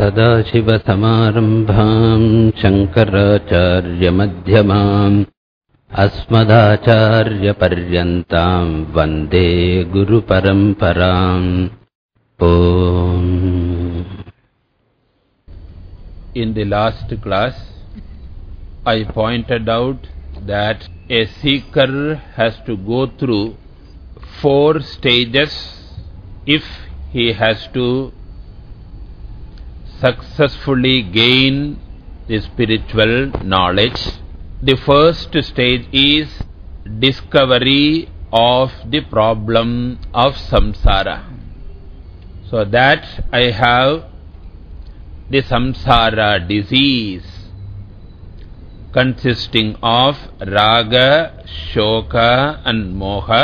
सदाशिवसमारम्भाम् शङ्कराचार्यमध्यमाम् अस्मदाचार्यपर्यन्ताम् वन्दे गुरुपरम्पराम् ॐ In the last class, I pointed out that a seeker has to go through four stages if he has to successfully gain the spiritual knowledge. The first stage is discovery of the problem of samsara. So that I have the samsara disease consisting of raga, shoka and moha.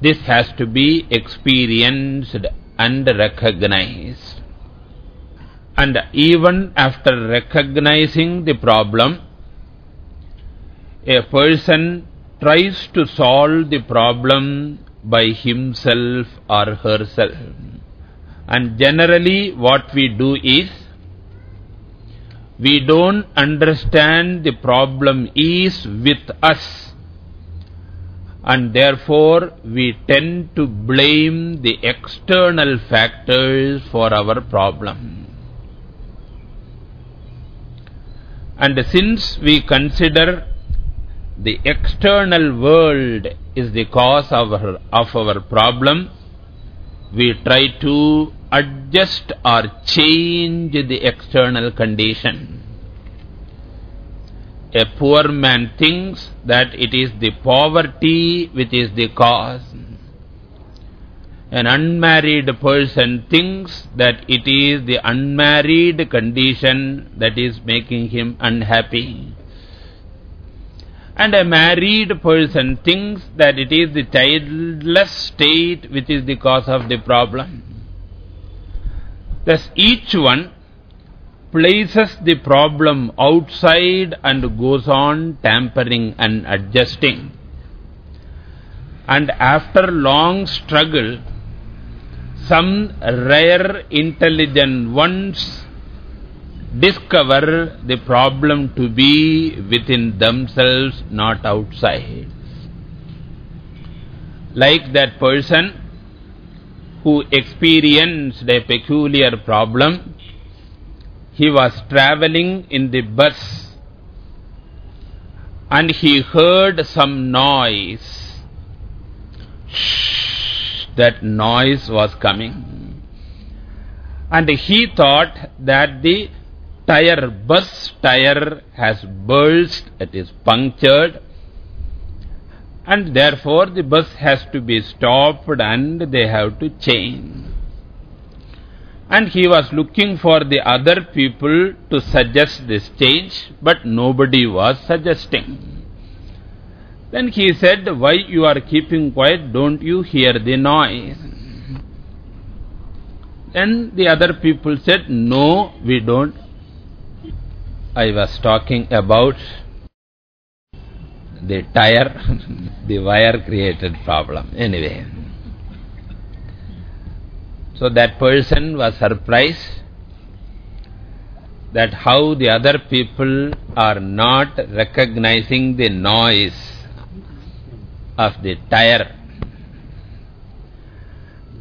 This has to be experienced and recognized. And even after recognizing the problem, a person tries to solve the problem by himself or herself. And generally what we do is, we don't understand the problem is with us. And therefore, we tend to blame the external factors for our problem. And since we consider the external world is the cause of our, of our problem, we try to adjust or change the external condition. A poor man thinks that it is the poverty which is the cause. An unmarried person thinks that it is the unmarried condition that is making him unhappy. And a married person thinks that it is the childless state which is the cause of the problem. Thus each one places the problem outside and goes on tampering and adjusting. And after long struggle, some rare intelligent ones discover the problem to be within themselves, not outside. Like that person who experienced a peculiar problem. He was traveling in the bus and he heard some noise. Shh, that noise was coming. And he thought that the tire, bus tire has burst, it is punctured and therefore the bus has to be stopped and they have to change. And he was looking for the other people to suggest this change, but nobody was suggesting. Then he said, why you are keeping quiet, don't you hear the noise? Then the other people said, no, we don't. I was talking about the tire, the wire created problem. Anyway. So that person was surprised that how the other people are not recognizing the noise of the tire.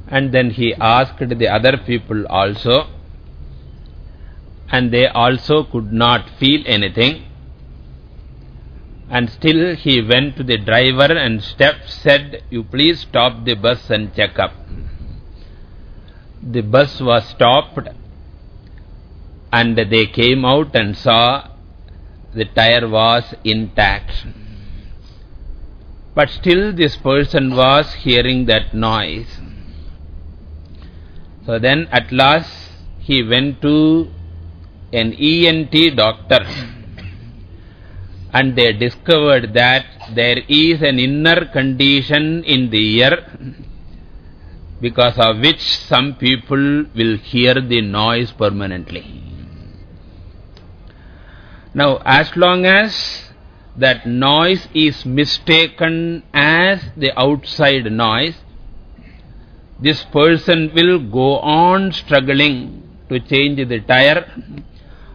And then he asked the other people also, and they also could not feel anything. And still he went to the driver and step, said, you please stop the bus and check up. The bus was stopped and they came out and saw the tire was intact. But still this person was hearing that noise. So then at last he went to an ENT doctor and they discovered that there is an inner condition in the ear because of which some people will hear the noise permanently. Now, as long as that noise is mistaken as the outside noise, this person will go on struggling to change the tire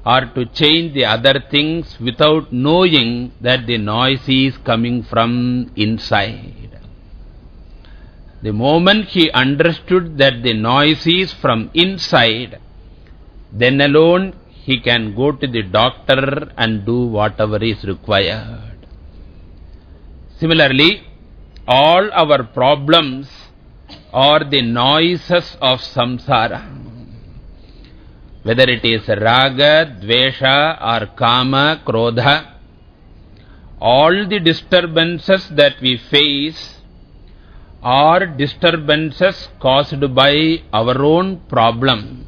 or to change the other things without knowing that the noise is coming from inside. The moment he understood that the noise is from inside, then alone he can go to the doctor and do whatever is required. Similarly, all our problems are the noises of samsara. Whether it is raga, dvesha or kama, krodha, all the disturbances that we face are disturbances caused by our own problem.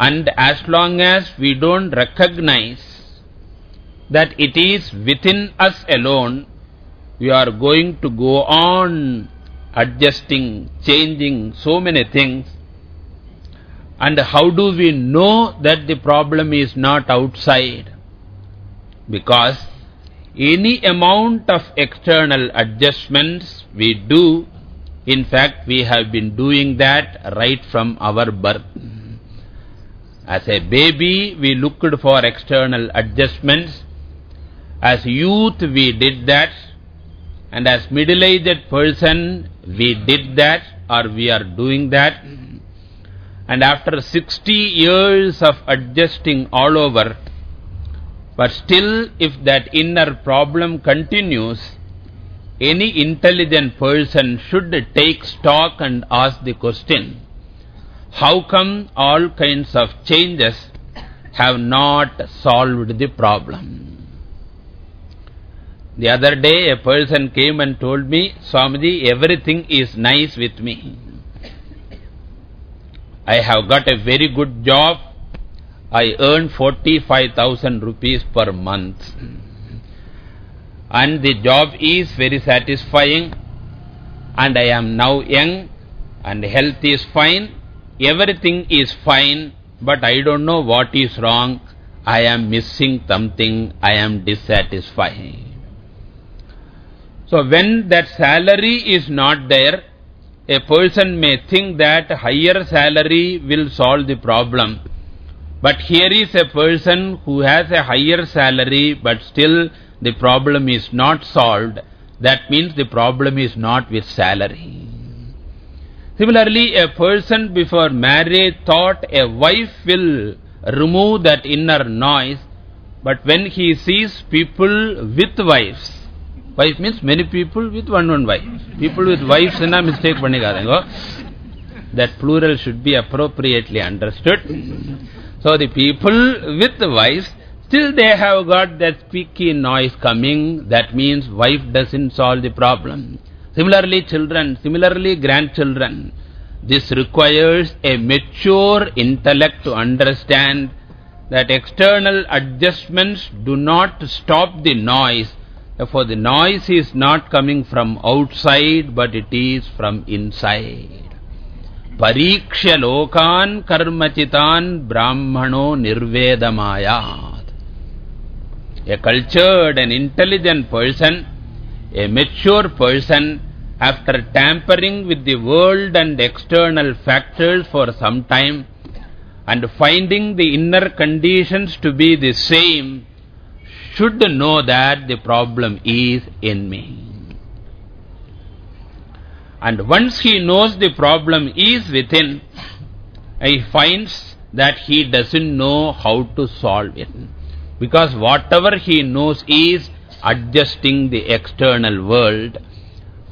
And as long as we don't recognize that it is within us alone, we are going to go on adjusting, changing so many things. And how do we know that the problem is not outside? Because any amount of external adjustments we do, in fact, we have been doing that right from our birth. As a baby, we looked for external adjustments. As youth, we did that. And as middle-aged person, we did that or we are doing that. And after 60 years of adjusting all over, but still if that inner problem continues, any intelligent person should take stock and ask the question, how come all kinds of changes have not solved the problem? The other day a person came and told me, Swamiji, everything is nice with me. I have got a very good job. I earn 45,000 rupees per month. And the job is very satisfying. And I am now young. And health is fine. Everything is fine. But I don't know what is wrong. I am missing something. I am dissatisfied. So when that salary is not there, a person may think that higher salary will solve the problem. But here is a person who has a higher salary but still the problem is not solved. That means the problem is not with salary. Similarly, a person before marriage thought a wife will remove that inner noise. But when he sees people with wives, Wife means many people with one one wife. People with wives in a mistake That plural should be appropriately understood. So the people with wives, still they have got that squeaky noise coming. That means wife doesn't solve the problem. Similarly children, similarly grandchildren. This requires a mature intellect to understand that external adjustments do not stop the noise Therefore, the noise is not coming from outside, but it is from inside. Pariksha lokan karmachitan brahmano nirvedamayat. A cultured and intelligent person, a mature person, after tampering with the world and external factors for some time, and finding the inner conditions to be the same, should know that the problem is in me. And once he knows the problem is within, he finds that he doesn't know how to solve it. Because whatever he knows is adjusting the external world.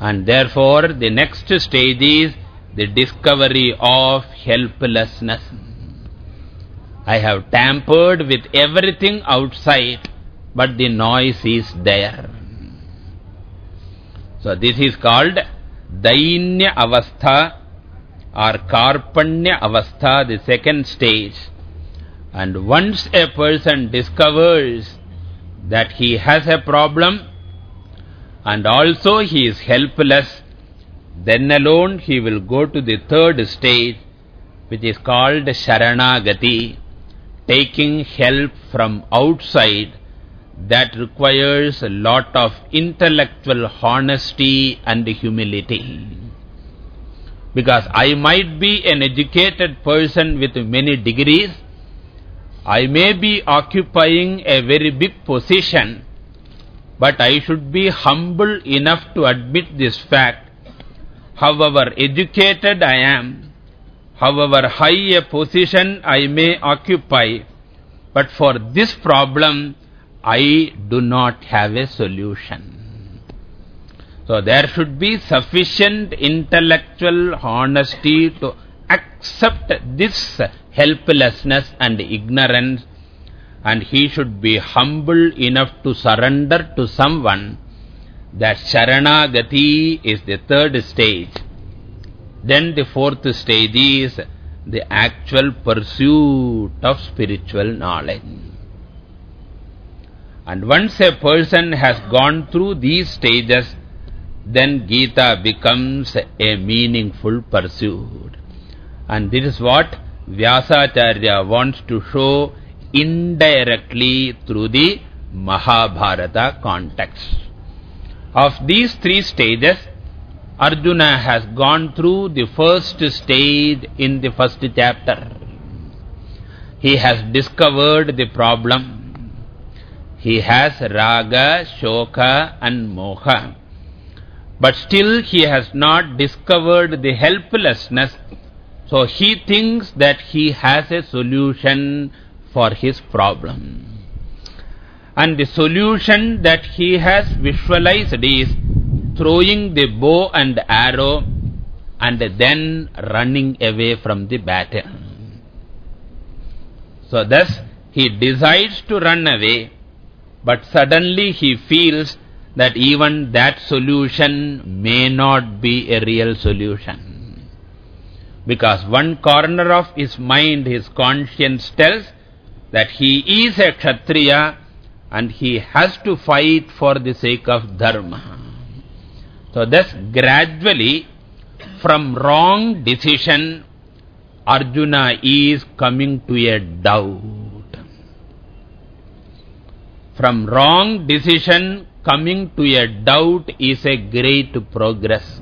And therefore, the next stage is the discovery of helplessness. I have tampered with everything outside but the noise is there. So this is called Dainya Avastha or Karpanya Avastha, the second stage. And once a person discovers that he has a problem and also he is helpless, then alone he will go to the third stage which is called Sharanagati, taking help from outside that requires a lot of intellectual honesty and humility. Because I might be an educated person with many degrees, I may be occupying a very big position, but I should be humble enough to admit this fact. However educated I am, however high a position I may occupy, but for this problem, I do not have a solution. So there should be sufficient intellectual honesty to accept this helplessness and ignorance and he should be humble enough to surrender to someone that Sharanagati is the third stage. Then the fourth stage is the actual pursuit of spiritual knowledge. And once a person has gone through these stages, then Gita becomes a meaningful pursuit. And this is what Vyasacharya wants to show indirectly through the Mahabharata context. Of these three stages, Arjuna has gone through the first stage in the first chapter. He has discovered the problem. He has raga, shoka and moha. But still he has not discovered the helplessness. So he thinks that he has a solution for his problem. And the solution that he has visualized is throwing the bow and arrow and then running away from the battle. So thus he decides to run away, but suddenly he feels that even that solution may not be a real solution. Because one corner of his mind, his conscience tells that he is a Kshatriya and he has to fight for the sake of Dharma. So thus gradually from wrong decision Arjuna is coming to a doubt. From wrong decision coming to a doubt is a great progress.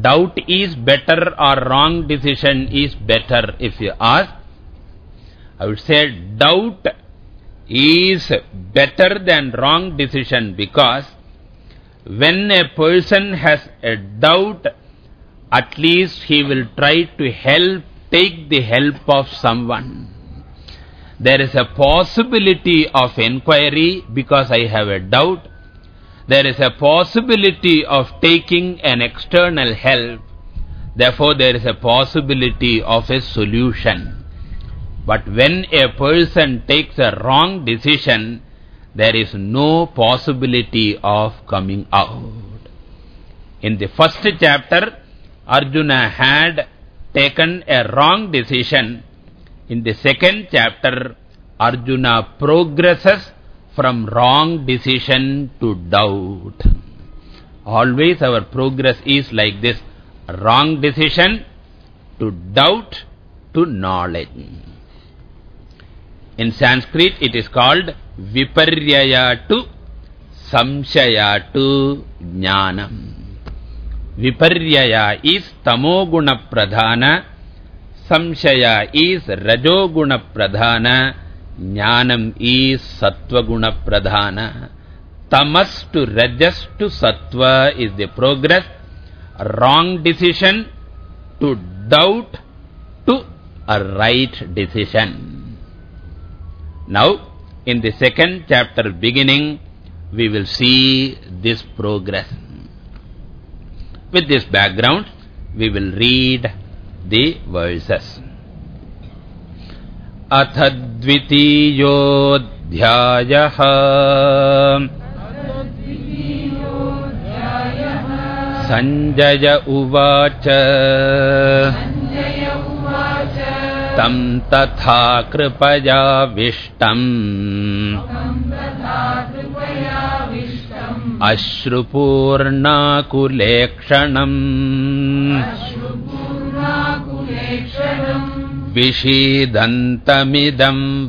Doubt is better or wrong decision is better if you ask. I would say doubt is better than wrong decision because when a person has a doubt, at least he will try to help, take the help of someone. There is a possibility of inquiry because I have a doubt. There is a possibility of taking an external help. Therefore, there is a possibility of a solution. But when a person takes a wrong decision, there is no possibility of coming out. In the first chapter, Arjuna had taken a wrong decision. In the second chapter, Arjuna progresses from wrong decision to doubt. Always our progress is like this. Wrong decision to doubt to knowledge. In Sanskrit, it is called Viparyaya to Samshaya to Jnanam. Viparyaya is Tamoguna Pradhana, Samshaya is Rajoguna Pradhana, Jnanam is Sattvaguna Pradhana. Tamas to Rajas to Sattva is the progress. Wrong decision to doubt to a right decision. Now, in the second chapter beginning, we will see this progress. With this background, we will read the verses. अथ द्वितीयोऽध्यायः। सञ्जय उवाच। तम् तथा कृपयाविष्टम् अश्रुपूर्णाकुलेक्षणम् विषीदन्तमिदम्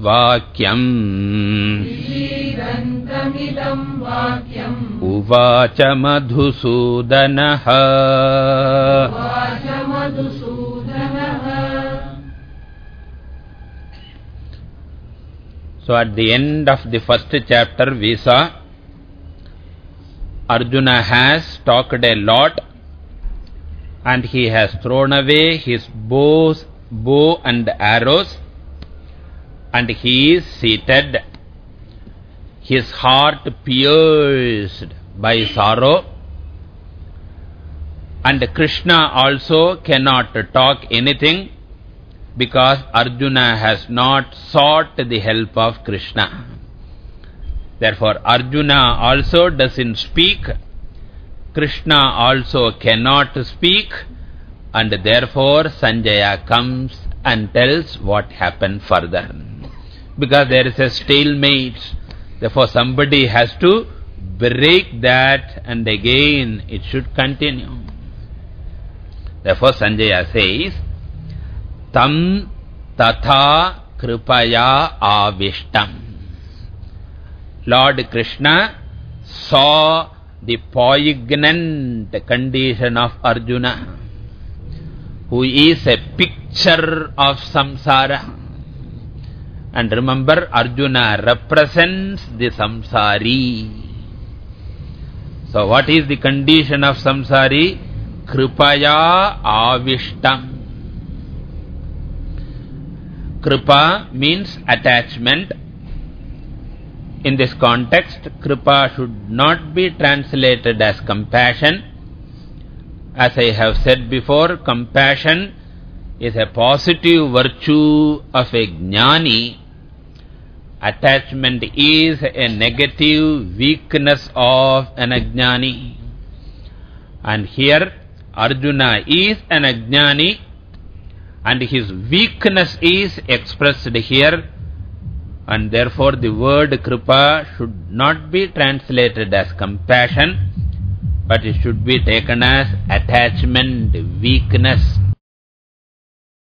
वाक्यम् उवाच मधुसूदनः So at the end of the first chapter we saw Arjuna has talked a lot and he has thrown away his bows, bow and arrows and he is seated, his heart pierced by sorrow. And Krishna also cannot talk anything because Arjuna has not sought the help of Krishna. Therefore, Arjuna also doesn't speak, Krishna also cannot speak, and therefore Sanjaya comes and tells what happened further. Because there is a stalemate, therefore somebody has to break that and again it should continue. Therefore Sanjaya says, tam tatha kripaya avishtam. Lord Krishna saw the poignant condition of Arjuna, who is a picture of samsara. And remember, Arjuna represents the samsari. So what is the condition of samsari? Kripaya avishtam. Kripa means attachment. In this context, Kripa should not be translated as compassion. As I have said before, compassion is a positive virtue of a jnani. Attachment is a negative weakness of an ajnani. And here, Arjuna is an ajnani and his weakness is expressed here and therefore the word kripa should not be translated as compassion but it should be taken as attachment, weakness.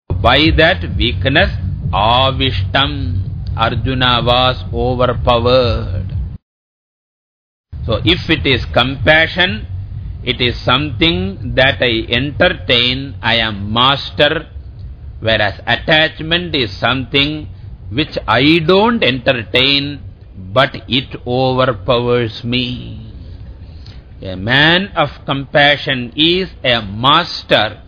By that weakness, avishtam, Arjuna was overpowered. So if it is compassion, it is something that I entertain, I am master, Whereas attachment is something which I don't entertain, but it overpowers me. A man of compassion is a master.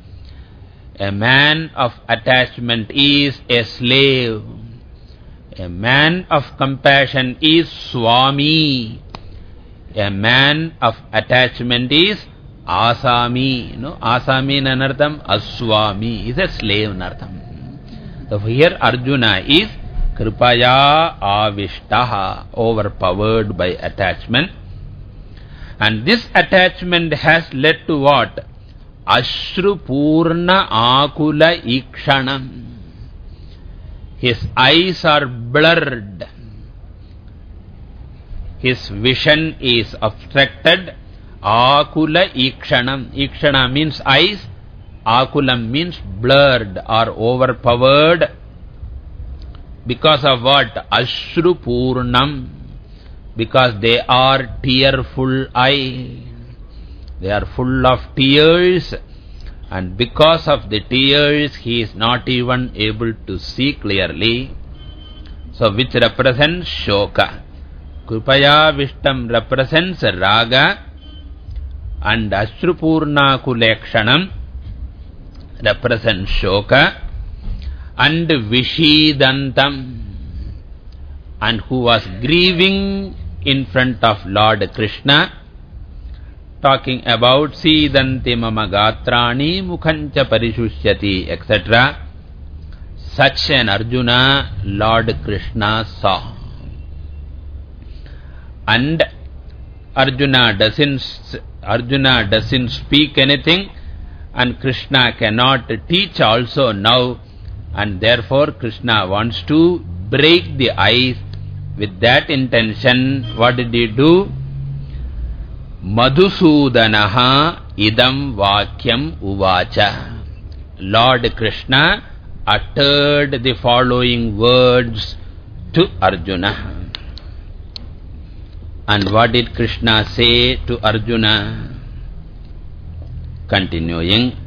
A man of attachment is a slave. A man of compassion is Swami. A man of attachment is Asami, no, Asami in Aswami is a slave in artham. So here Arjuna is Kripaya Avishtaha, overpowered by attachment. And this attachment has led to what? Ashru Purna Akula Ikshanam. His eyes are blurred. His vision is obstructed Akula ikshanam. Ikshana means eyes. Akulam means blurred or overpowered. Because of what? Ashru Purnam. Because they are tearful eye. They are full of tears. And because of the tears, he is not even able to see clearly. So, which represents Shoka. Kripaya Vishtam represents Raga and Ashrupurna Kulekshanam represents Shoka and Vishidantam and who was grieving in front of Lord Krishna talking about Sidanti Mama Gatrani Mukhancha Parishusyati etc. Such an Arjuna Lord Krishna saw. And Arjuna doesn't Arjuna doesn't speak anything and Krishna cannot teach also now and therefore Krishna wants to break the ice with that intention. What did he do? Madhusudanaha idam vakyam uvacha. Lord Krishna uttered the following words to Arjuna. And what did Krishna say to Arjuna? Continuing.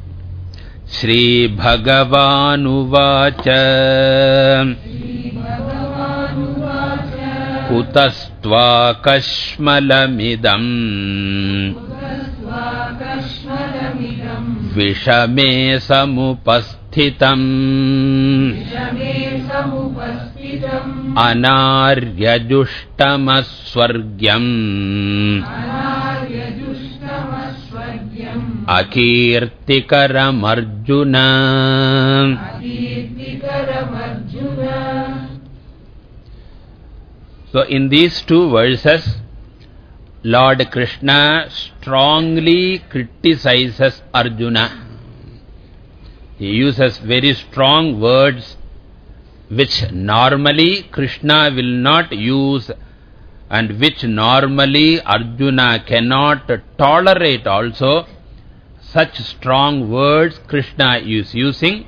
Shri Bhagavanuvacha Kutasva कुतस्त्वाकश्मलमिदम्। विषमे समुपस्थितम्। अनार्यजुष्टमस्वर्ग्यम्। अकीर्तिकरमर्जुन। So in these two verses, Lord Krishna strongly criticizes Arjuna. He uses very strong words which normally Krishna will not use and which normally Arjuna cannot tolerate also. Such strong words Krishna is using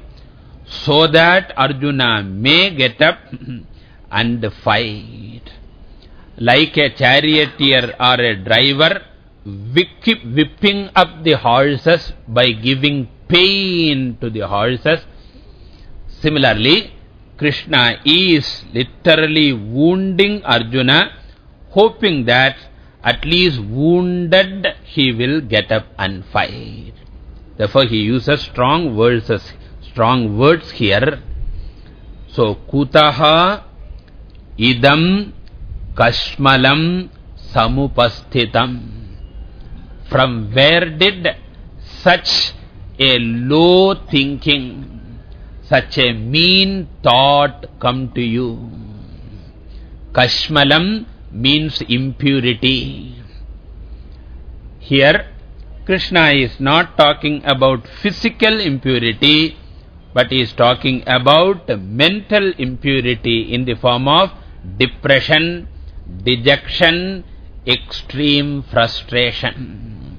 so that Arjuna may get up and fight. Like a charioteer or a driver whipping up the horses by giving pain to the horses. Similarly, Krishna is literally wounding Arjuna, hoping that at least wounded he will get up and fight. Therefore, he uses strong words, strong words here. So, kutaha idam kashmalam samupasthitam. From where did such a low thinking, such a mean thought come to you. Kashmalam means impurity. Here, Krishna is not talking about physical impurity, but he is talking about mental impurity in the form of depression, dejection, extreme frustration.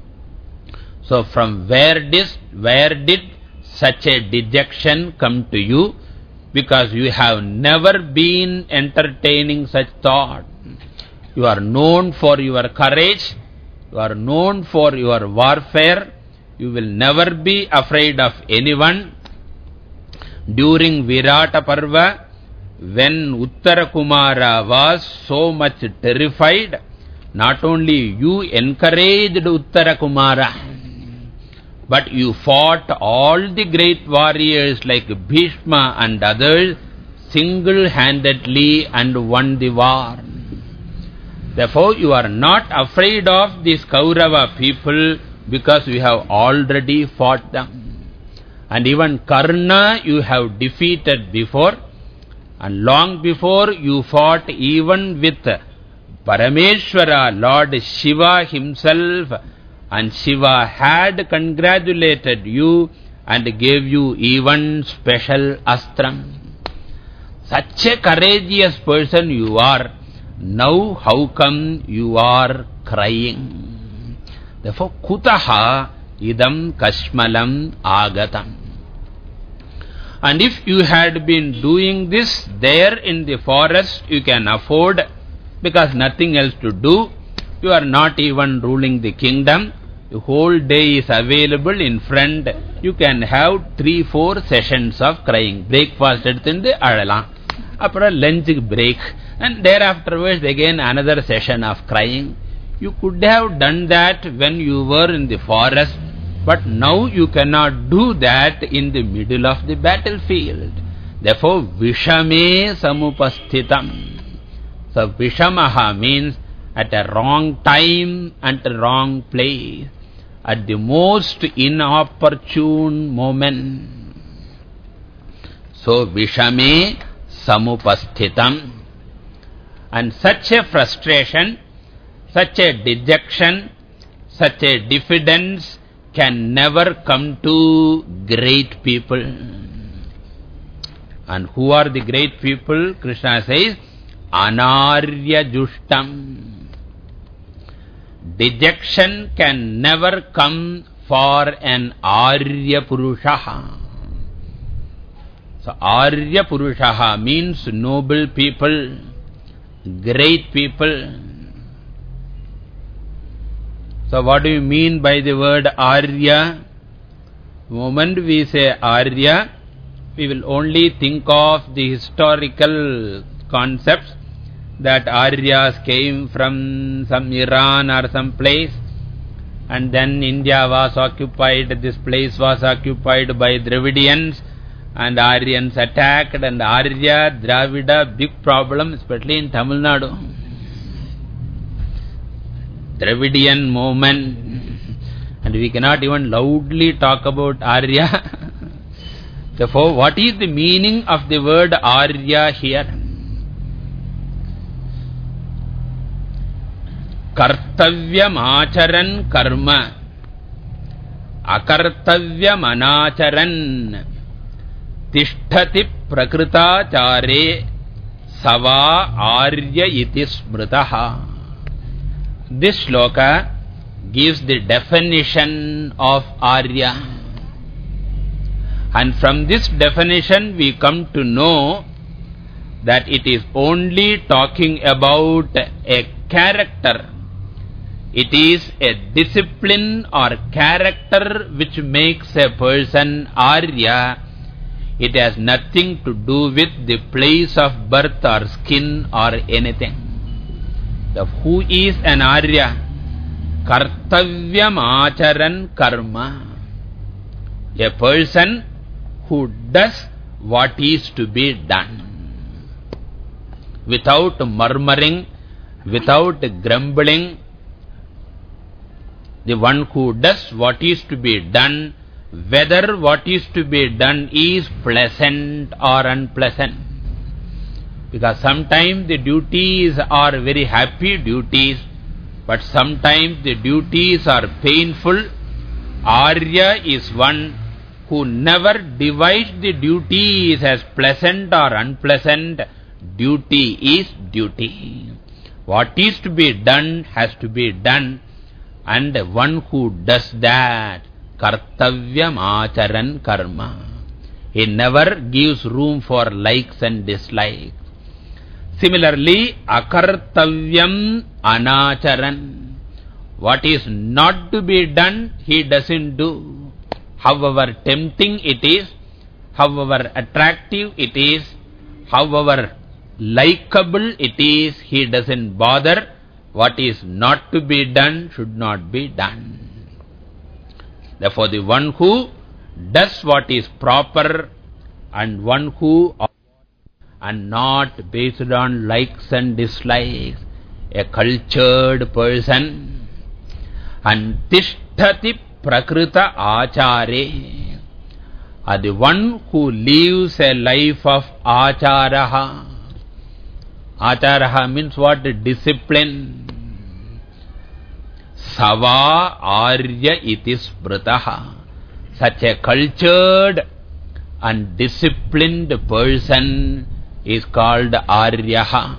So from where did, where did such a dejection come to you because you have never been entertaining such thought. You are known for your courage. You are known for your warfare. You will never be afraid of anyone. During Virata Parva, when Uttarakumara was so much terrified, not only you encouraged Uttarakumara, but you fought all the great warriors like Bhishma and others single-handedly and won the war. Therefore, you are not afraid of these Kaurava people because you have already fought them. And even Karna you have defeated before. And long before you fought even with Parameshwara, Lord Shiva himself, and Shiva had congratulated you and gave you even special astram. Such a courageous person you are. Now how come you are crying? Therefore, kutaha idam kashmalam agatam. And if you had been doing this there in the forest, you can afford, because nothing else to do. You are not even ruling the kingdom. The whole day is available in front. You can have three, four sessions of crying. Breakfast எடுத்துட்டு அழலாம். அப்புறம் lunch break. And thereafterwards again another session of crying. You could have done that when you were in the forest. But now you cannot do that in the middle of the battlefield. Therefore, Vishame Samupasthitam. So, Vishamaha means at a wrong time and a wrong place at the most inopportune moment. So, Vishame Samupasthitam. And such a frustration, such a dejection, such a diffidence can never come to great people. And who are the great people? Krishna says, Anarya Jushtam. Dejection can never come for an Arya Purushaha. So, Arya Purushaha means noble people, great people. So what do you mean by the word Arya? Moment we say Arya, we will only think of the historical concepts that Aryas came from some Iran or some place and then India was occupied, this place was occupied by Dravidians and Aryans attacked and Arya, Dravida, big problem especially in Tamil Nadu. Dravidian movement and we cannot even loudly talk about Arya. Therefore, what is the meaning of the word Arya here? कर्तव्यमाचरन् कर्म अकर्तव्यमनाचरन् तिष्ठति प्रकृताचारे सवा आर्य इति स्मृतः This shloka gives the definition of Arya. And from this definition we come to know that it is only talking about a character it is a discipline or character which makes a person Arya. It has nothing to do with the place of birth or skin or anything. The who is an Arya? Kartavyam acharan karma. A person who does what is to be done. Without murmuring, without grumbling, the one who does what is to be done, whether what is to be done is pleasant or unpleasant. Because sometimes the duties are very happy duties, but sometimes the duties are painful. Arya is one who never divides the duties as pleasant or unpleasant. Duty is duty. What is to be done has to be done and one who does that, kartavyam acharan karma. He never gives room for likes and dislikes. Similarly, akartavyam anacharan. What is not to be done, he doesn't do. However tempting it is, however attractive it is, however likable it is, he doesn't bother what is not to be done should not be done. Therefore, the one who does what is proper and one who and not based on likes and dislikes, a cultured person and tishtati prakrita achare are the one who lives a life of acharaha. Acharaha means what? Discipline. Sava Arya iti. Such a cultured and disciplined person is called Aryaha.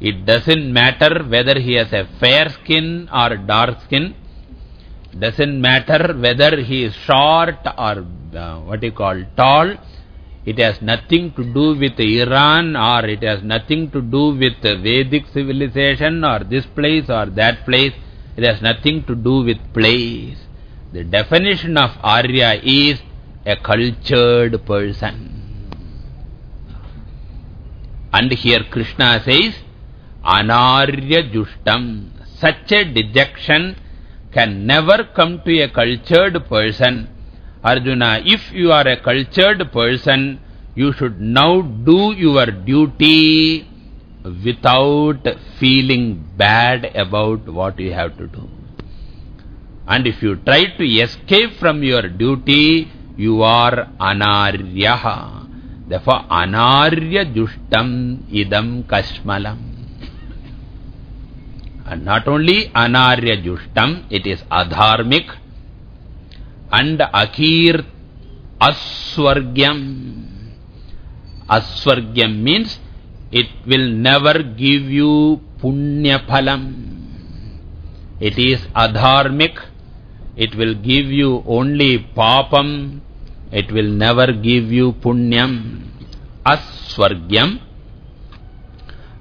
It doesn't matter whether he has a fair skin or dark skin. Doesn't matter whether he is short or uh, what you call tall. It has nothing to do with Iran or it has nothing to do with Vedic civilization or this place or that place. It has nothing to do with place. The definition of Arya is a cultured person. And here Krishna says, Anarya Jushtam. Such a dejection can never come to a cultured person. Arjuna, if you are a cultured person, you should now do your duty without feeling bad about what you have to do. And if you try to escape from your duty, you are anaryaha. Therefore, anarya jushtam idam kashmalam. And not only anarya jushtam, it is adharmik and akir aswargyam. Aswargyam means it will never give you punya phalam. It is adharmik. It will give you only papam. It will never give you punyam. Aswargyam.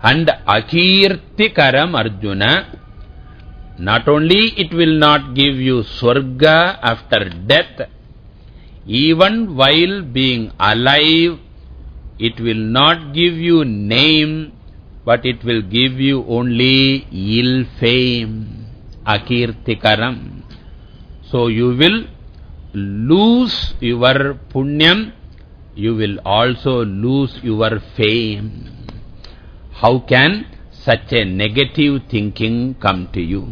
And akirtikaram Arjuna. not only it will not give you swarga after death, even while being alive, it will not give you name, but it will give you only ill fame, akirtikaram. So you will lose your punyam, you will also lose your fame. How can such a negative thinking come to you?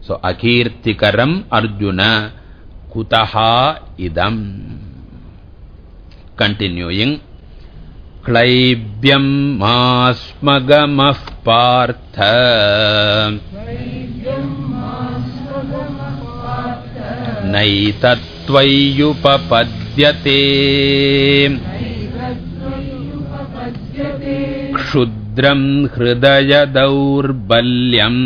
So, akirtikaram Arjuna kutaha idam. Continuing. Klaibyam masmagamah partha. नैतत्त्वय्युपपद्यते क्षुद्रम् हृदयदौर्बल्यम्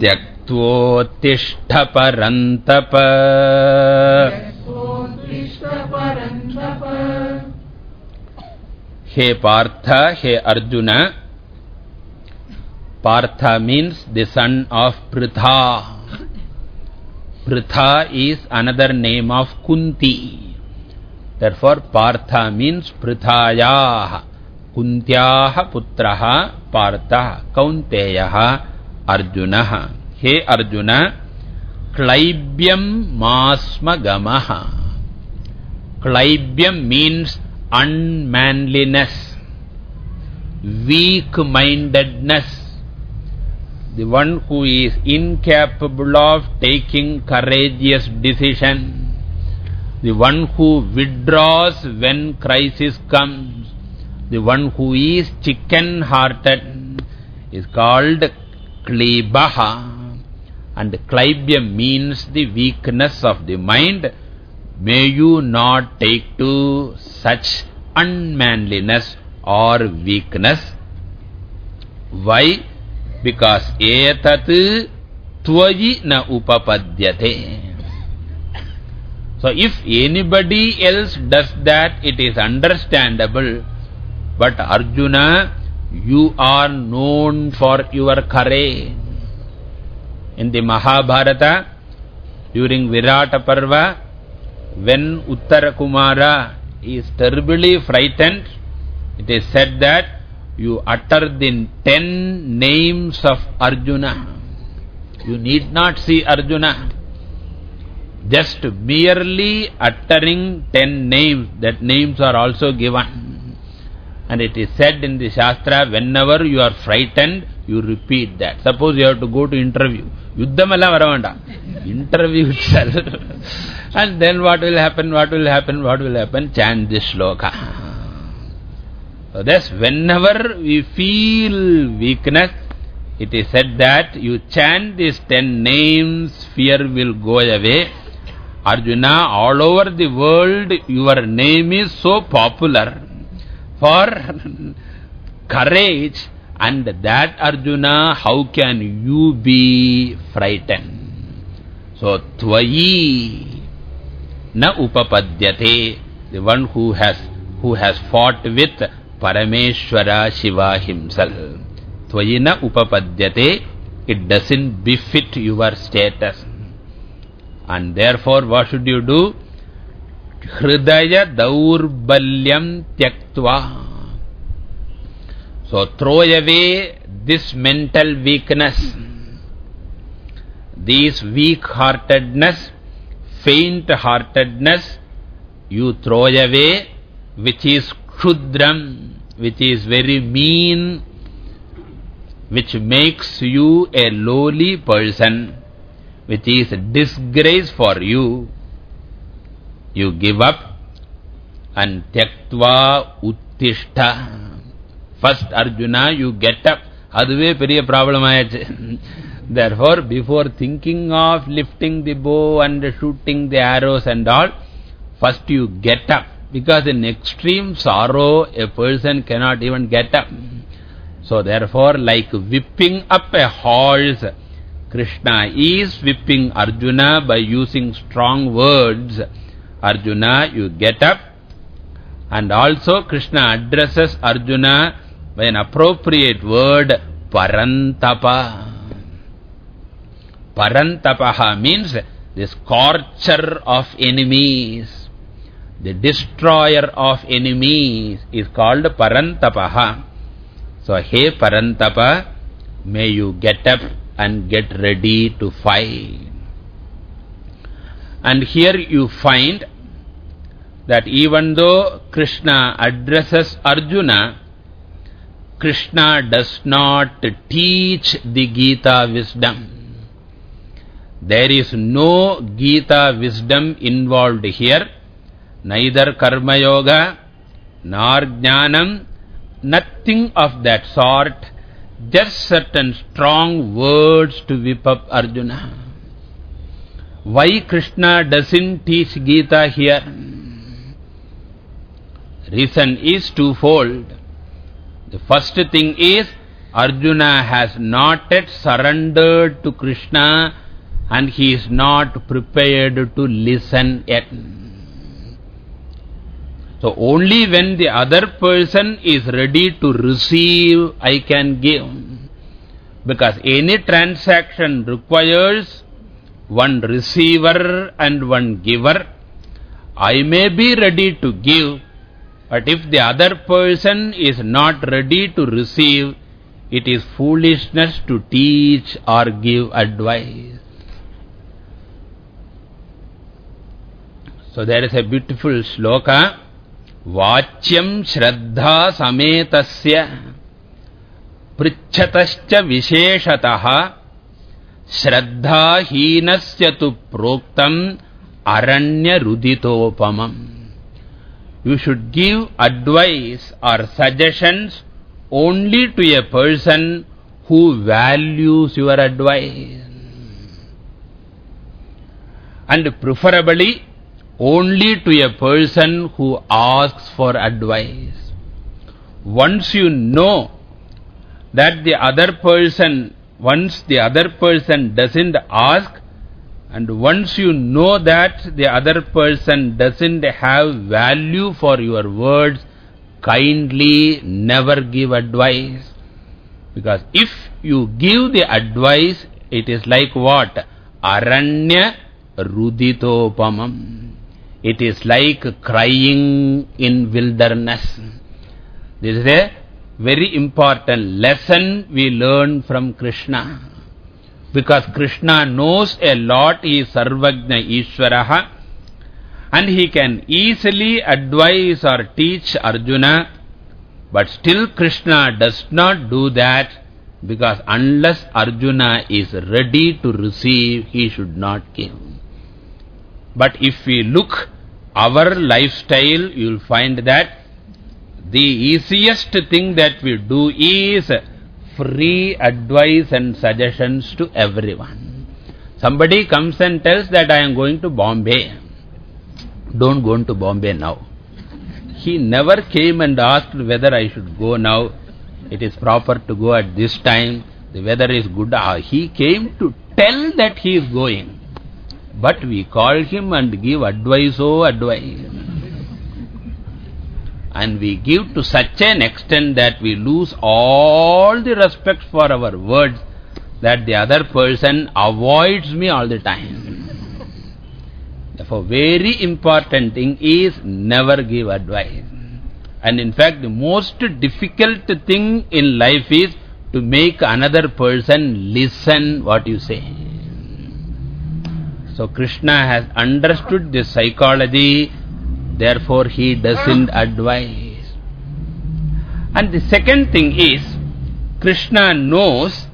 त्यक्त्वोत्तिष्ठ परन्तप हे पार्थ हे Arjun Partha means the son of Pritha. Pritha is another name of Kunti. Therefore, Partha means Prithayah. Kuntyaha putraha Partha. Kaunteyaha Arjunaha. He Arjuna, Klaibyam masmagamaha. Klaibyam means unmanliness, weak-mindedness, the one who is incapable of taking courageous decision, the one who withdraws when crisis comes, the one who is chicken-hearted is called Klibaha. And Klibya means the weakness of the mind. May you not take to such unmanliness or weakness. Why? Because etat tvayi na upapadyate. So if anybody else does that, it is understandable. But Arjuna, you are known for your courage. In the Mahabharata, during Virata Parva, when Uttara Kumara is terribly frightened, it is said that you utter the ten names of Arjuna. You need not see Arjuna. Just merely uttering ten names, that names are also given. And it is said in the Shastra, whenever you are frightened, you repeat that. Suppose you have to go to interview. Yuddhamala varavanda. Interview itself. and then what will happen, what will happen, what will happen? Chant this shloka. So thus, whenever we feel weakness, it is said that you chant these ten names, fear will go away. Arjuna, all over the world, your name is so popular for courage. And that Arjuna, how can you be frightened? So, Tvayi na upapadyate, the one who has, who has fought with Parameshwara Shiva himself. Tvayina upapadyate, it doesn't befit your status. And therefore, what should you do? Hridaya daurbalyam tyaktva. So, throw away this mental weakness, this weak-heartedness, faint-heartedness, you throw away, which is kshudram, which is very mean, which makes you a lowly person, which is a disgrace for you, you give up and tyaktva uttishta. First Arjuna, you get up. Aduve periya problem Therefore, before thinking of lifting the bow and shooting the arrows and all, first you get up. Because in extreme sorrow, a person cannot even get up. So therefore, like whipping up a horse, Krishna is whipping Arjuna by using strong words. Arjuna, you get up. And also Krishna addresses Arjuna by an appropriate word, Parantapa. Parantapaha means the scorcher of enemies. The destroyer of enemies is called Parantapaha. So, hey Parantapa, may you get up and get ready to fight. And here you find that even though Krishna addresses Arjuna, Krishna does not teach the Gita wisdom. There is no Gita wisdom involved here, neither Karma Yoga nor Jnanam, nothing of that sort, just certain strong words to whip up Arjuna. Why Krishna doesn't teach Gita here? Reason is twofold. The first thing is Arjuna has not yet surrendered to Krishna and he is not prepared to listen yet. So only when the other person is ready to receive, I can give. Because any transaction requires one receiver and one giver. I may be ready to give, but if the other person is not ready to receive, it is foolishness to teach or give advice. So there is a beautiful sloka. वाच्यम् श्रद्धा समेतस्य पृच्छतश्च विशेषतः श्रद्धाहीनस्य तु प्रोक्तम् अरण्यरुदितोपमम्। You should give advice or suggestions only to a person who values your advice and preferably only to a person who asks for advice. Once you know that the other person, once the other person doesn't ask, and once you know that the other person doesn't have value for your words, kindly never give advice. Because if you give the advice, it is like what? Aranya ruditopamam. It is like crying in wilderness. This is a very important lesson we learn from Krishna. Because Krishna knows a lot, he is Sarvagna Ishwaraha. And he can easily advise or teach Arjuna. But still Krishna does not do that. Because unless Arjuna is ready to receive, he should not give. But if we look our lifestyle, you will find that the easiest thing that we do is free advice and suggestions to everyone. Somebody comes and tells that I am going to Bombay. Don't go to Bombay now. He never came and asked whether I should go now. It is proper to go at this time. The weather is good. Ah, he came to tell that he is going. But we call him and give advice, oh advice. And we give to such an extent that we lose all the respect for our words that the other person avoids me all the time. Therefore, very important thing is never give advice. And in fact, the most difficult thing in life is to make another person listen what you say. So Krishna has understood this psychology, therefore he doesn't advise. And the second thing is, Krishna knows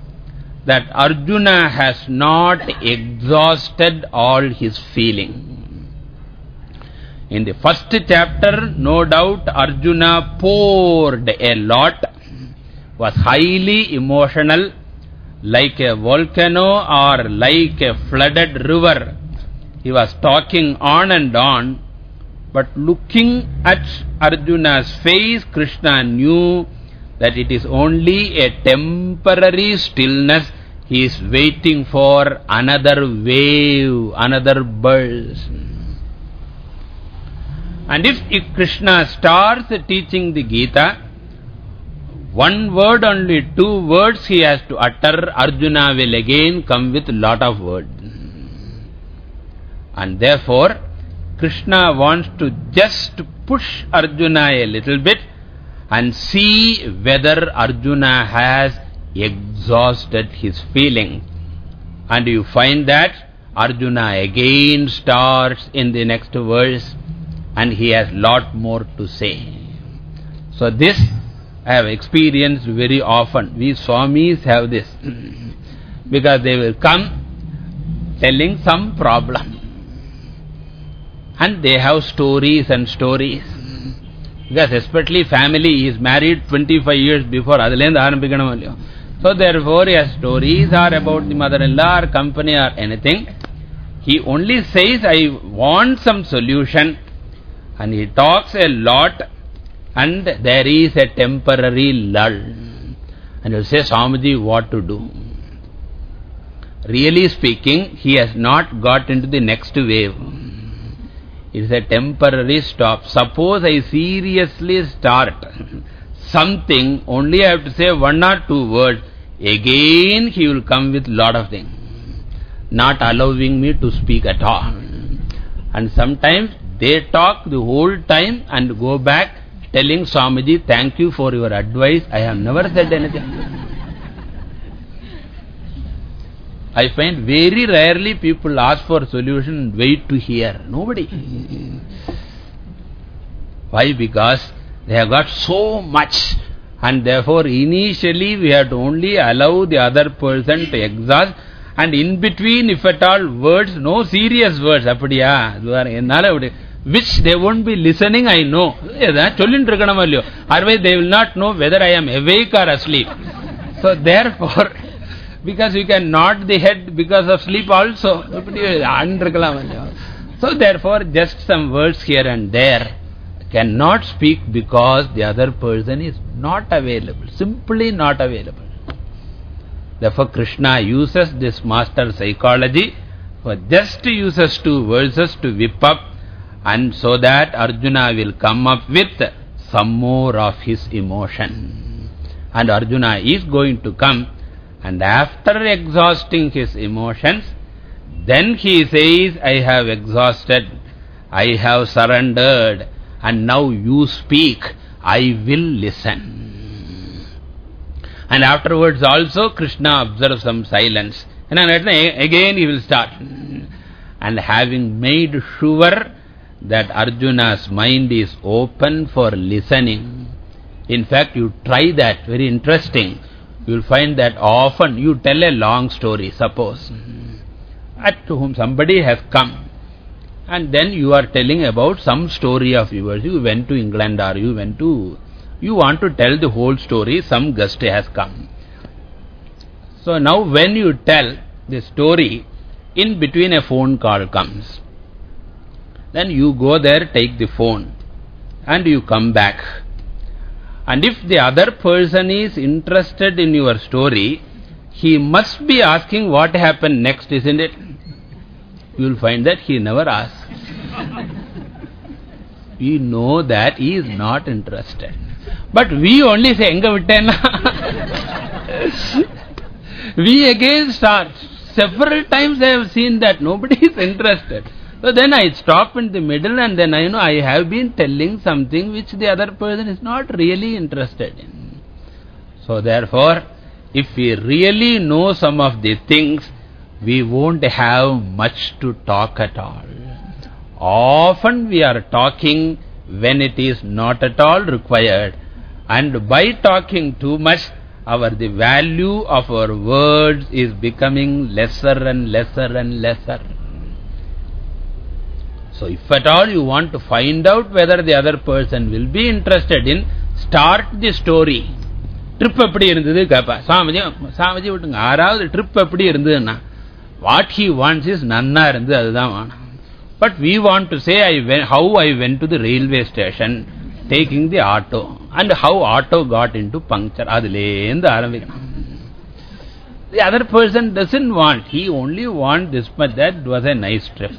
that Arjuna has not exhausted all his feeling. In the first chapter, no doubt Arjuna poured a lot, was highly emotional, like a volcano or like a flooded river. He was talking on and on, but looking at Arjuna's face, Krishna knew that it is only a temporary stillness. He is waiting for another wave, another burst. And if, if Krishna starts teaching the Gita, one word only, two words he has to utter, Arjuna will again come with lot of words. And therefore, Krishna wants to just push Arjuna a little bit and see whether Arjuna has exhausted his feeling. And you find that Arjuna again starts in the next verse and he has lot more to say. So this I have experienced very often. We Swamis have this. because they will come telling some problem. And they have stories and stories. Because especially family is married 25 years before. So therefore, his stories are about the mother-in-law or company or anything. He only says, I want some solution. And he talks a lot. And there is a temporary lull. And you say, Swamiji, what to do? Really speaking, he has not got into the next wave. It is a temporary stop. Suppose I seriously start something, only I have to say one or two words. Again he will come with lot of things. Not allowing me to speak at all. And sometimes they talk the whole time and go back telling Swamiji, thank you for your advice. I have never said anything. I find very rarely people ask for solution wait to hear. Nobody. Why? Because they have got so much and therefore initially we have to only allow the other person to exhaust and in between if at all words, no serious words, which they won't be listening, I know. Otherwise they will not know whether I am awake or asleep. So therefore, because you can nod the head because of sleep also. So therefore, just some words here and there cannot speak because the other person is not available, simply not available. Therefore, Krishna uses this master psychology for just uses two verses to whip up and so that Arjuna will come up with some more of his emotion. And Arjuna is going to come and after exhausting his emotions, then he says, I have exhausted, I have surrendered, and now you speak, I will listen. And afterwards also Krishna observes some silence. And then again he will start. And having made sure that Arjuna's mind is open for listening. In fact, you try that, very interesting you will find that often you tell a long story, suppose, at to whom somebody has come. And then you are telling about some story of yours. You went to England or you went to... You want to tell the whole story, some guest has come. So now when you tell the story, in between a phone call comes. Then you go there, take the phone, and you come back. And if the other person is interested in your story, he must be asking what happened next, isn't it? You will find that he never asks. we know that he is not interested. But we only say, Enga We again start. Several times I have seen that nobody is interested. So then I stop in the middle and then I know I have been telling something which the other person is not really interested in. So therefore, if we really know some of the things, we won't have much to talk at all. Often we are talking when it is not at all required. And by talking too much, our the value of our words is becoming lesser and lesser and lesser. So if at all you want to find out whether the other person will be interested in, start the story. Trip எப்படி இருந்தது கேப்பா சாமிஜி சாமிஜி விட்டுங்க ஆறாவது trip எப்படி இருந்ததுன்னா what he wants is நன்னா இருந்தது அதுதான் வேணும் but we want to say I how I went to the railway station taking the auto and how auto got in to puncture அதுலேருந்து ஆரம்பிக்கணும் The other person doesn't want. He only want this much that it was a nice trip.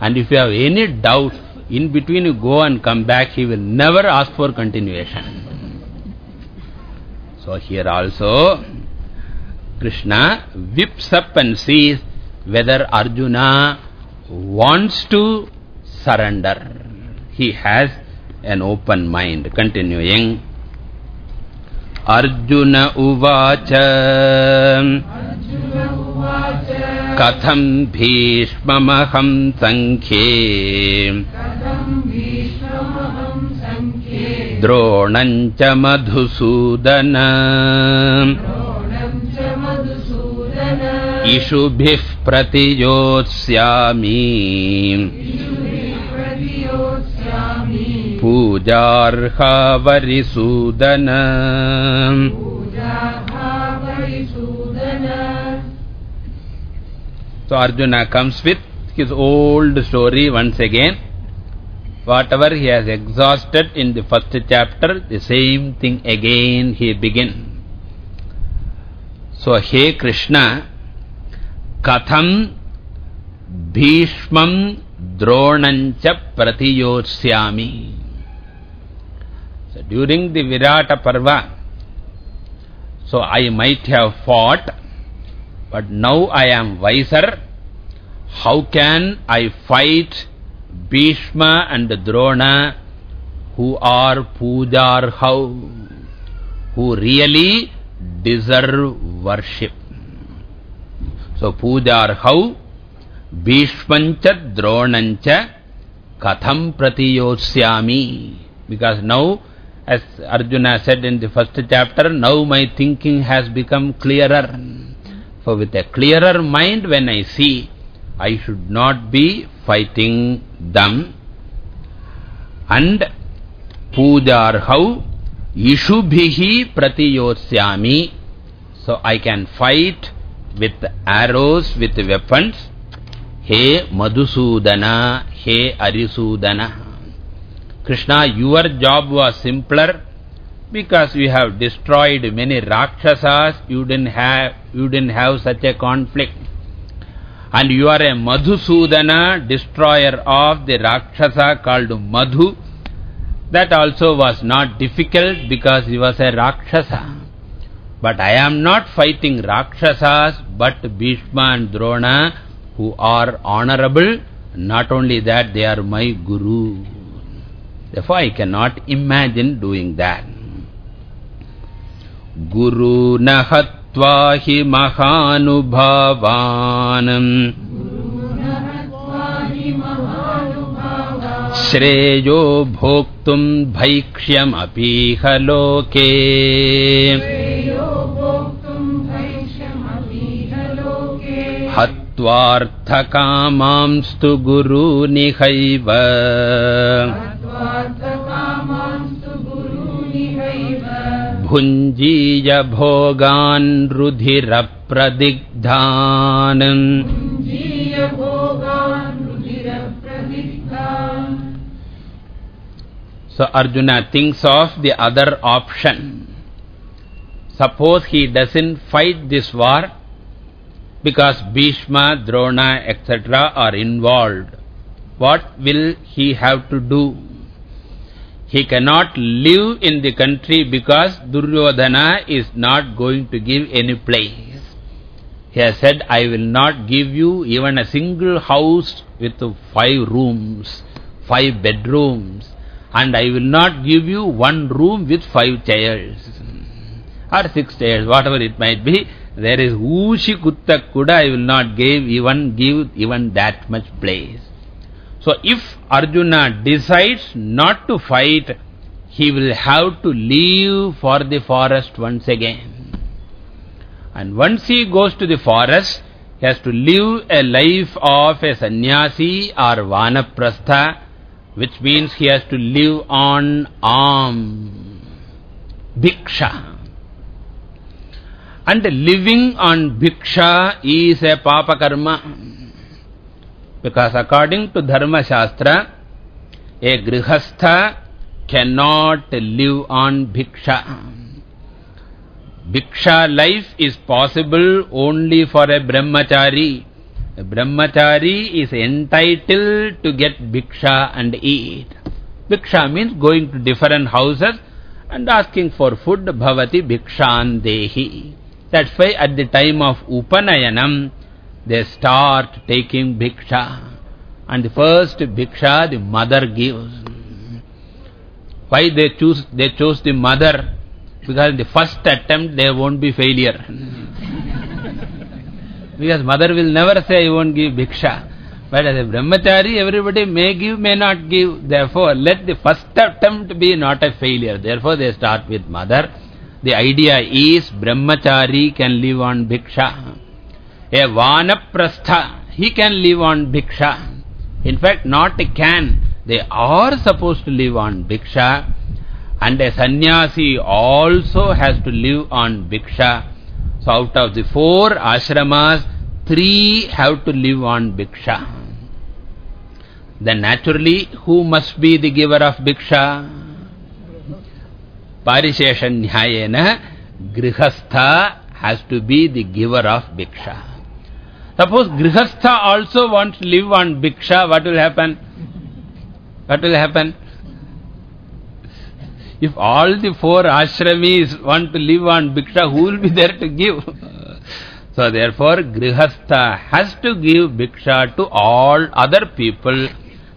And if you have any doubt, in between you go and come back, he will never ask for continuation. So here also, Krishna whips up and sees whether Arjuna wants to surrender. He has an open mind. Continuing. Arjuna uvacha कथम् भीष्महं सङ्ख्ये। द्रोणञ्च Madhusudan. इषुभिः प्रतियोत्स्यामि। पूजार्हावरिसूदन। So Arjuna comes with his old story once again. Whatever he has exhausted in the first chapter, the same thing again he begin. So, Hey Krishna, Katham Bhishmam Dronancha Pratiyosyami. So, during the Virata Parva, so I might have fought, but now I am wiser. How can I fight Bhishma and Drona who are Pujarhau, who really deserve worship? So Pujarhau, Bhishmancha Dronancha Katham Pratiyosyami. Because now as Arjuna said in the first chapter, now my thinking has become clearer. For with a clearer mind, when I see, I should not be fighting them. And pujarhau ishubhihi pratiyosyami. So I can fight with arrows, with weapons. He Madhusudana, He Arisudana. Krishna, your job was simpler because we have destroyed many Rakshasas, you didn't have, you didn't have such a conflict. And you are a Madhusudana, destroyer of the Rakshasa called Madhu. That also was not difficult because he was a Rakshasa. But I am not fighting Rakshasas, but Bhishma and Drona, who are honorable. Not only that, they are my Guru. Therefore, I cannot imagine doing that. Guru nahatva hi mahanubhavanam श्रेयो भोक्तुम् भैक्ष्यमपीह लोके। हत्वार्थकामांस्तु गुरूनिहैव भुञ्जीय भोगान् रुधिरप्रदिग्धान् So Arjuna thinks of the other option. Suppose he doesn't fight this war because Bhishma, Drona, etc. are involved. What will he have to do? He cannot live in the country because Duryodhana is not going to give any place. He has said, I will not give you even a single house with five rooms, five bedrooms, and I will not give you one room with five chairs, or six chairs, whatever it might be. There is Ushi Kutta Kuda, I will not give even, give even that much place. So if Arjuna decides not to fight, he will have to leave for the forest once again. And once he goes to the forest, he has to live a life of a sannyasi or vanaprastha, which means he has to live on alms, bhiksha. And living on bhiksha is a papa karma. Because according to Dharma Shastra, a Grihastha cannot live on Bhiksha. Bhiksha life is possible only for a Brahmachari. A Brahmachari is entitled to get Bhiksha and eat. Bhiksha means going to different houses and asking for food, bhavati bhikshandehi. That's why at the time of Upanayanam, they start taking bhiksha. And the first bhiksha the mother gives. Why they choose, they chose the mother? Because the first attempt there won't be failure. because mother will never say, I won't give bhiksha. But as a brahmachari, everybody may give, may not give. Therefore, let the first attempt be not a failure. Therefore, they start with mother. The idea is brahmachari can live on bhiksha. A vanaprastha, he can live on bhiksha. In fact, not can. They are supposed to live on bhiksha. And a sannyasi also has to live on bhiksha. So out of the four ashramas, three have to live on bhiksha. Then naturally, who must be the giver of bhiksha? Parishesha Nyayena, Grihastha has to be the giver of bhiksha. Suppose Grihastha also wants to live on bhiksha, what will happen? What will happen? If all the four ashramis want to live on bhiksha, who will be there to give? so therefore, grihastha has to give bhiksha to all other people.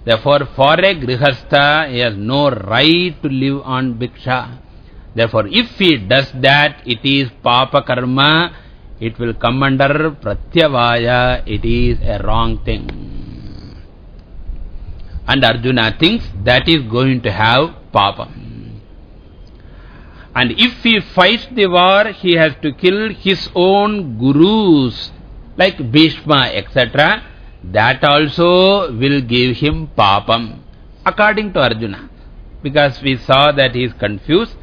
Therefore, for a grihastha, he has no right to live on bhiksha. Therefore, if he does that, it is papa karma, it will come under pratyavaya, it is a wrong thing. And Arjuna thinks that is going to have papa. And if he fights the war, he has to kill his own gurus, like Bhishma, etc. That also will give him papam, according to Arjuna. Because we saw that he is confused.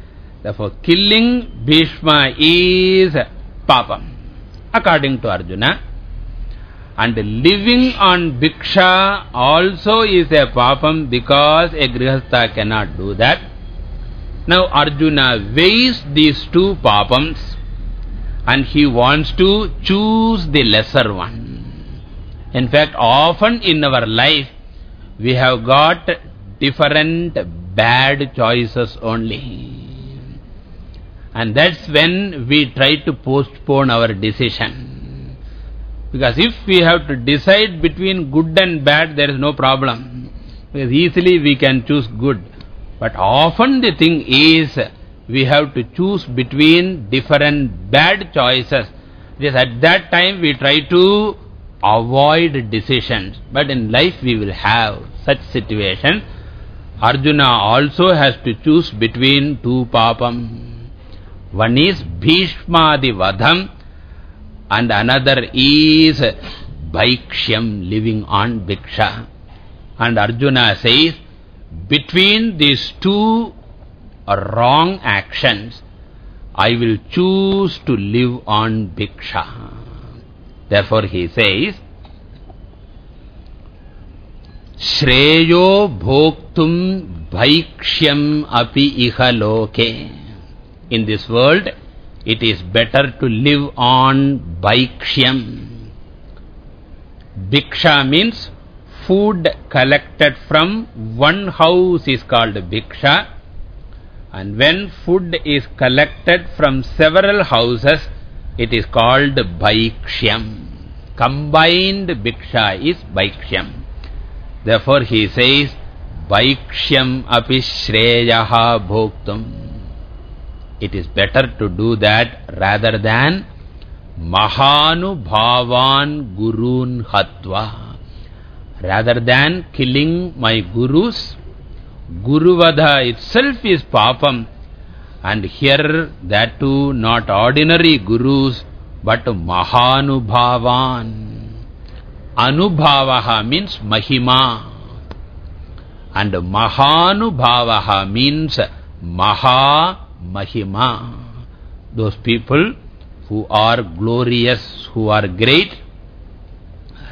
Therefore, killing Bhishma is papam, according to Arjuna. And living on bhiksha also is a papam because a grihastha cannot do that. Now Arjuna weighs these two papams and he wants to choose the lesser one. In fact, often in our life, we have got different bad choices only. And that's when we try to postpone our decision. Because if we have to decide between good and bad, there is no problem. Because easily we can choose good. But often the thing is, we have to choose between different bad choices. Because at that time we try to avoid decisions. But in life we will have such situation. Arjuna also has to choose between two papam. One is Bhishmadi Vadham and another is Bhaikshyam, living on Bhiksha. And Arjuna says, between these two wrong actions, I will choose to live on bhiksha. Therefore he says, Shreyo bhoktum bhaikshyam api iha loke. In this world, it is better to live on bhaikshyam. Bhiksha means food collected from one house is called bhiksha. And when food is collected from several houses, it is called bhaikshyam. Combined bhiksha is bhaikshyam. Therefore he says, bhaikshyam api shreyaha bhoktum. It is better to do that rather than mahanu bhavan gurun hatva. Rather than killing my gurus, Guruvadha itself is papam. And here that too not ordinary gurus, but Mahanubhavan. Anubhavaha means Mahima. And Mahanubhavaha means Maha Mahima. Those people who are glorious, who are great,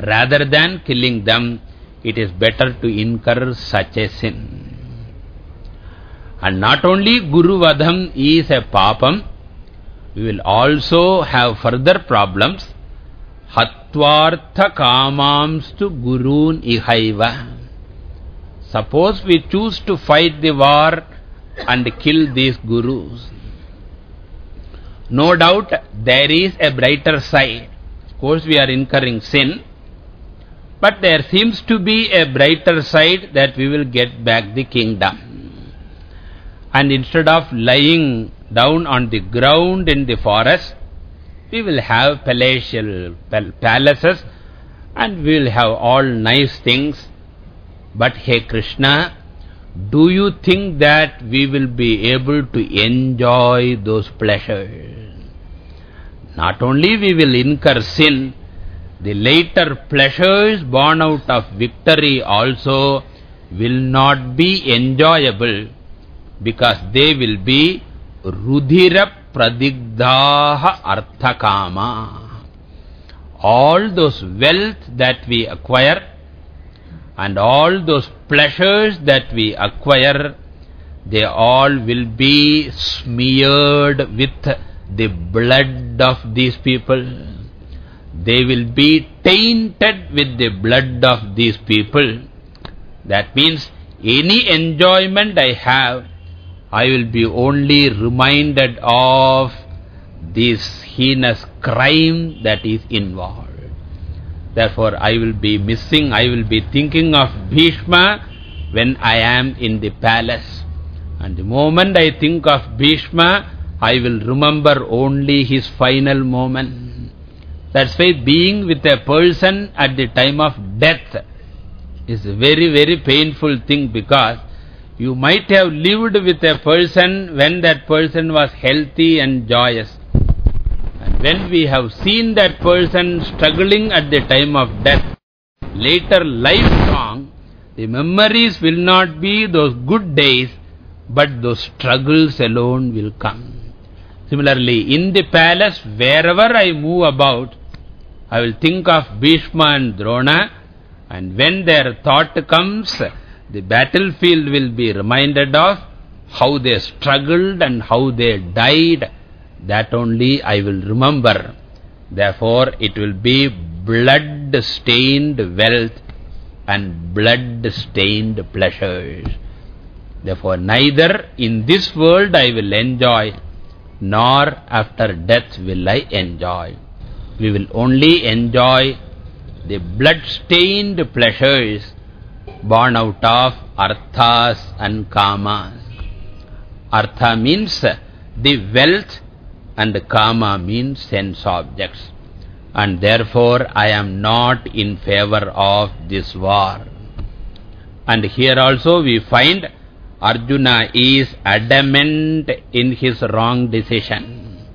rather than killing them, it is better to incur such a sin. And not only Guru Vadham is a papam, we will also have further problems. Hatvartha kamams to gurun ihaiva. Suppose we choose to fight the war and kill these gurus. No doubt there is a brighter side. Of course we are incurring sin. But there seems to be a brighter side that we will get back the kingdom. And instead of lying down on the ground in the forest, we will have palatial palaces and we will have all nice things. But hey Krishna, do you think that we will be able to enjoy those pleasures? Not only we will incur sin, the later pleasures born out of victory also will not be enjoyable because they will be rudhira pradigdhaha arthakama. All those wealth that we acquire and all those pleasures that we acquire, they all will be smeared with the blood of these people. They will be tainted with the blood of these people. That means any enjoyment I have, I will be only reminded of this heinous crime that is involved. Therefore, I will be missing, I will be thinking of Bhishma when I am in the palace. And the moment I think of Bhishma, I will remember only his final moment. That's why being with a person at the time of death is a very, very painful thing because you might have lived with a person when that person was healthy and joyous when we have seen that person struggling at the time of death, later lifelong, the memories will not be those good days, but those struggles alone will come. Similarly, in the palace, wherever I move about, I will think of Bhishma and Drona, and when their thought comes, the battlefield will be reminded of how they struggled and how they died, that only I will remember. Therefore, it will be blood-stained wealth and blood-stained pleasures. Therefore, neither in this world I will enjoy, nor after death will I enjoy. We will only enjoy the blood-stained pleasures born out of arthas and kamas. Artha means the wealth and kama means sense objects. And therefore, I am not in favor of this war. And here also we find Arjuna is adamant in his wrong decision.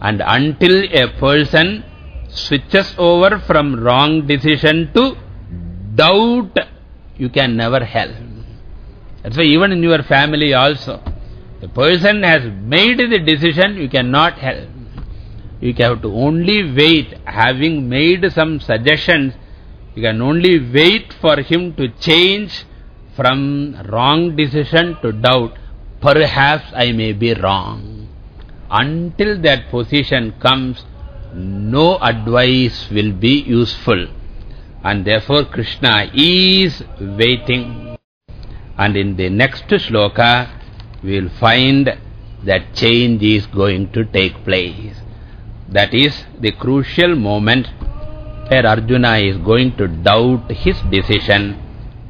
And until a person switches over from wrong decision to doubt, you can never help. That's why even in your family also, the person has made the decision, you cannot help. You have to only wait. Having made some suggestions, you can only wait for him to change from wrong decision to doubt. Perhaps I may be wrong. Until that position comes, no advice will be useful. And therefore Krishna is waiting. And in the next shloka, we will find that change is going to take place. That is the crucial moment where Arjuna is going to doubt his decision.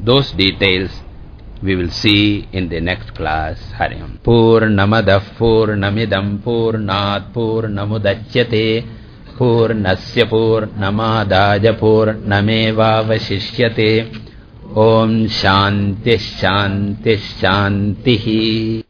Those details we will see in the next class. Hari Om. Purnamadah Purnamidam Purnat Purnamudachyate Purnasya Purnamadaya Purnamevavashishyate Om Shanti Shanti Shantihi